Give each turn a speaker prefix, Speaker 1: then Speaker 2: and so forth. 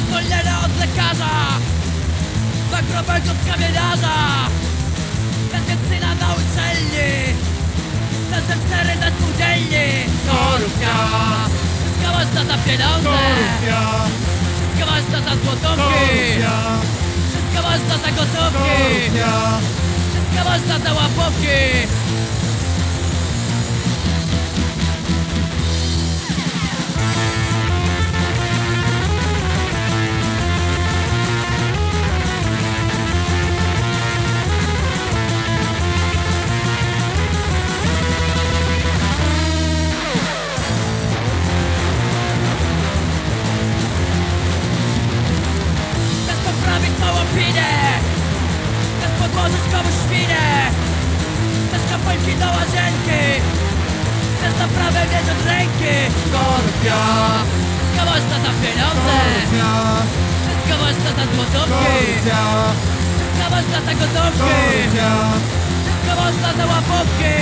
Speaker 1: Te zwolnienia od lekarza! Za grobek od kamieniarza! Bez syna na uczelni! Ten cztery ze spółdzielni! Korupcja! Wszystko można za pieniądze!
Speaker 2: Korupcja,
Speaker 1: Wszystko można za złotówki!
Speaker 2: Korupcja,
Speaker 1: Wszystko można za gotówki!
Speaker 2: Korupcja.
Speaker 1: Wszystko można za łapówki Chcesz podłożyć komuś świnę Chcesz kapelki do łazienki. Chcesz naprawę mieć od ręki. Korupcja Wszystko można za pieniądze.
Speaker 2: Korupcja,
Speaker 1: Wszystko można za złotówki.
Speaker 2: Korupcja,
Speaker 1: Wszystko można za gotówki
Speaker 2: korupcja,
Speaker 1: Wszystko można za łapówki